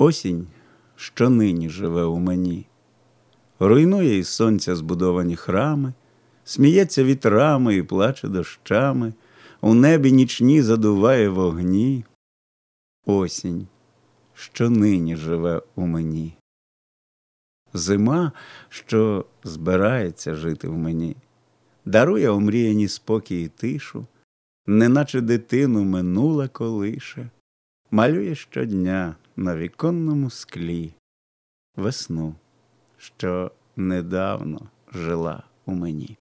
Осінь, що нині живе у мені, руйнує із сонця збудовані храми, сміється вітрами і плаче дощами, у небі нічні задуває вогні. Осінь, що нині живе у мені. Зима, що збирається жити в мені, дарує омріяні спокій і тишу, неначе дитину минуле колише, малює щодня на віконному склі весну, що недавно жила у мені.